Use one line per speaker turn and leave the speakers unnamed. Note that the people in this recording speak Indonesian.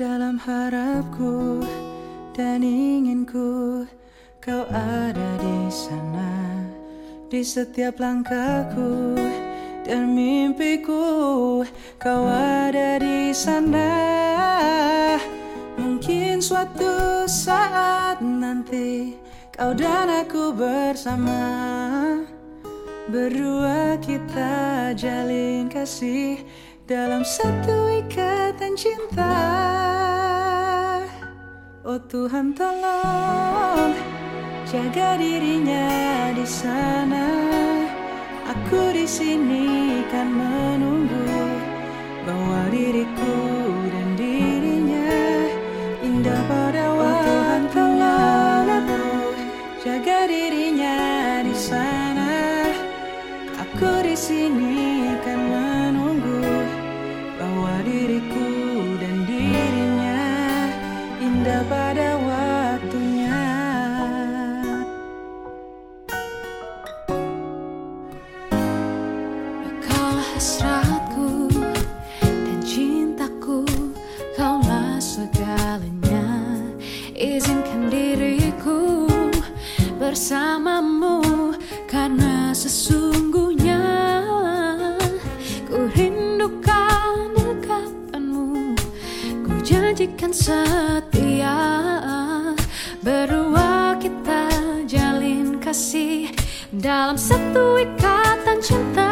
dalam harapku dan inginku. Kau ada di sana di setiap langkahku dan mimpiku. Kau ada di sana. Mungkin suatu saat nanti kau dan aku bersama. Berdua kita jalin kasih dalam satu ikatan cinta Oh Tuhan tolong jaga dirinya di sana. Aku di sini kan menunggu bahwa diriku dan dirinya indah pada waktu oh, Tuhan tolong jaga dirinya di sana. Aku di sini kan menunggu bahwa diriku pada waktunya.
Kaulah hasratku dan cintaku, kaulah segalanya. Izinkan diriku bersamamu karena sesungguhnya ku rindukan dekapanmu. Ku janjikan setia dalam satu ikatan cinta.